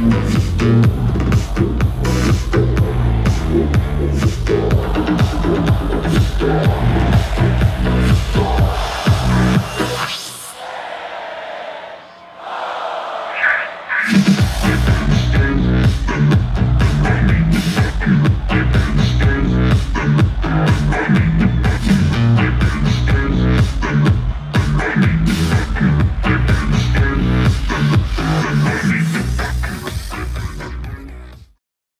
Yeah.